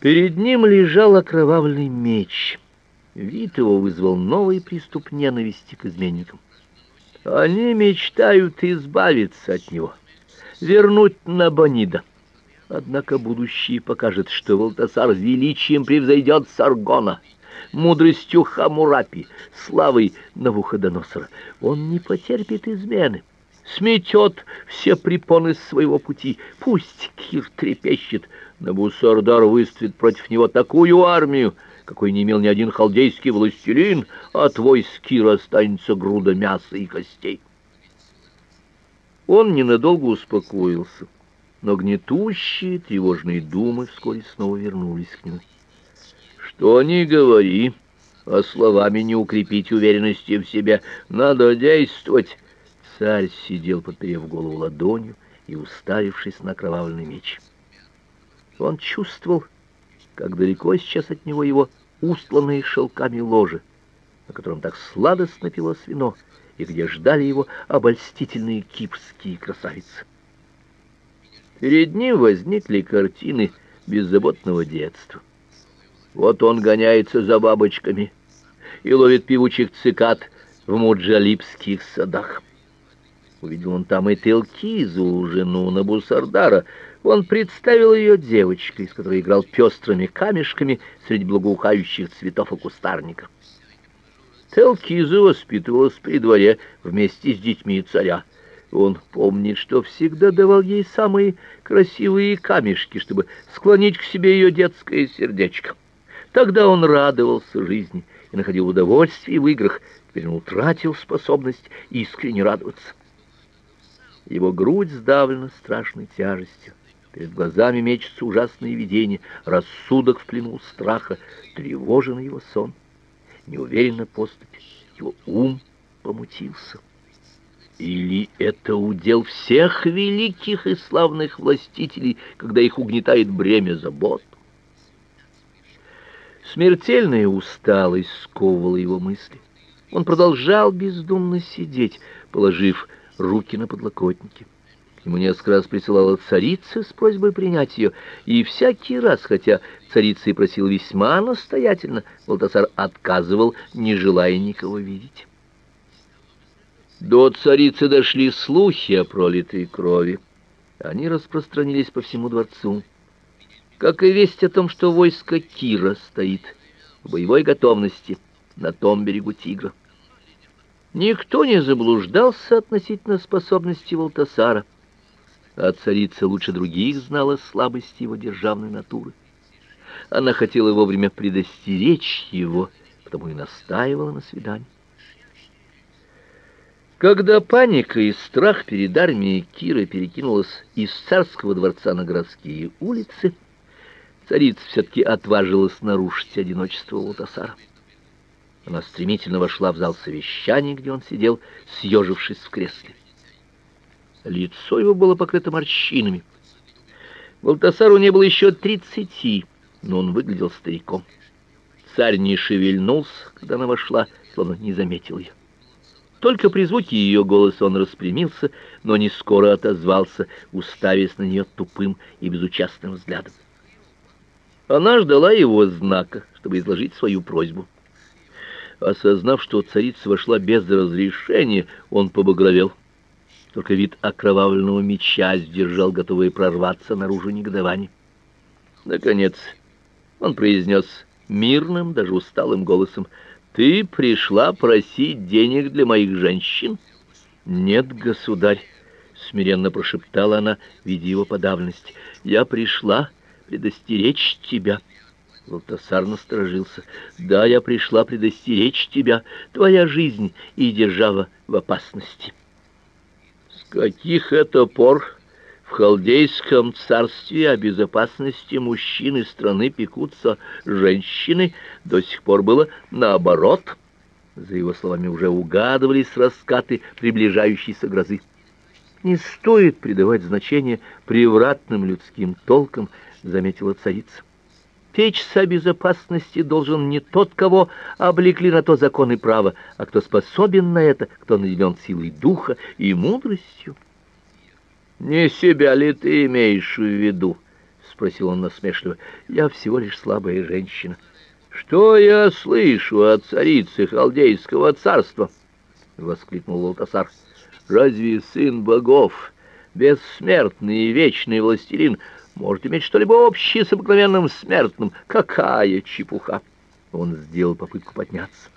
Перед ним лежал окровавленный меч. Вид его вызвал новый приступ ненависти к изменникам. Они мечтают избавиться от него, вернуть на Бонида. Однако будущее покажет, что Валтасар величием превзойдет Саргона, мудростью Хамурапи, славой Навуходоносора. Он не потерпит измены сметет все препоны своего пути. Пусть Кир трепещет, Набусардар выставит против него такую армию, какой не имел ни один халдейский властелин, а твой скир останется груда мяса и костей. Он ненадолго успокоился, но гнетущие, тревожные думы вскоре снова вернулись к нему. Что ни говори, а словами не укрепить уверенности в себе, надо действовать. Царь сидел, подперев голову ладонью и уставившись на кровавленный меч. Он чувствовал, как далеко сейчас от него его устланные шелками ложи, на котором так сладостно пилось вино, и где ждали его обольстительные кипрские красавицы. Перед ним возникли картины беззаботного детства. Вот он гоняется за бабочками и ловит певучих цикад в муджалипских садах. Увидел он там и Телкизу, жену Набусардара. Он представил ее девочкой, с которой играл пестрыми камешками среди благоухающих цветов и кустарников. Телкизу воспитывалась при дворе вместе с детьми царя. Он помнит, что всегда давал ей самые красивые камешки, чтобы склонить к себе ее детское сердечко. Тогда он радовался жизни и находил удовольствие в играх, теперь он утратил способность искренне радоваться. Его грудь сдавлена страшной тяжестью. Перед глазами мечется ужасное видение, рассудок в плену страха, тревожен его сон, неуверенно поступь, его ум помутился. Или это удел всех великих и славных властителей, когда их угнетает бремя забот? Смертельная усталость сковывала его мысли. Он продолжал бездумно сидеть, положив руки на подлокотники. Ему несколько раз присылала царица с просьбой принять ее, и всякий раз, хотя царица и просила весьма настоятельно, Валтасар отказывал, не желая никого видеть. До царицы дошли слухи о пролитой крови. Они распространились по всему дворцу, как и весть о том, что войско Кира стоит в боевой готовности на том берегу Тигра. Никто не заблуждался относительно способности Валтасара, а царица лучше других знала слабости его державной натуры. Она хотела вовремя предостеречь его, потому и настаивала на свидании. Когда паника и страх перед армией Кира перекинулась из царского дворца на городские улицы, царица все-таки отважилась нарушить одиночество Валтасара. Она стремительно вошла в зал совещаний, где он сидел, съежившись в кресле. Лицо его было покрыто морщинами. Валтасару не было еще тридцати, но он выглядел стариком. Царь не шевельнулся, когда она вошла, словно не заметил ее. Только при звуке ее голоса он распрямился, но не скоро отозвался, уставясь на нее тупым и безучастным взглядом. Она ждала его знака, чтобы изложить свою просьбу. Осознав, что царица вошла без разрешения, он побагровел. Только вид окровавленного меча сдержал готовое прорваться наружу негодование. Наконец, он произнес мирным, даже усталым голосом: "Ты пришла просить денег для моих женщин?" "Нет, государь", смиренно прошептала она, видя его подавленность. "Я пришла предостеречь тебя". Валтасар насторожился. «Да, я пришла предостеречь тебя. Твоя жизнь и держава в опасности». «С каких это пор в халдейском царстве о безопасности мужчин и страны пекутся женщины? До сих пор было наоборот». За его словами уже угадывались раскаты приближающейся грозы. «Не стоит придавать значение превратным людским толкам», — заметила царица. Печься о безопасности должен не тот, кого облекли на то законы права, а кто способен на это, кто наделен силой духа и мудростью. Не себя ли ты имеешь в виду? спросил он насмешливо. «Я всего лишь слабая женщина». «Что я слышу о царице халдейского царства?» — воскликнул Лутасар. «Разве сын богов, бессмертный и вечный властелин, может иметь что-либо общее с обыкновенным смертным? Какая чепуха!» Он сделал попытку подняться.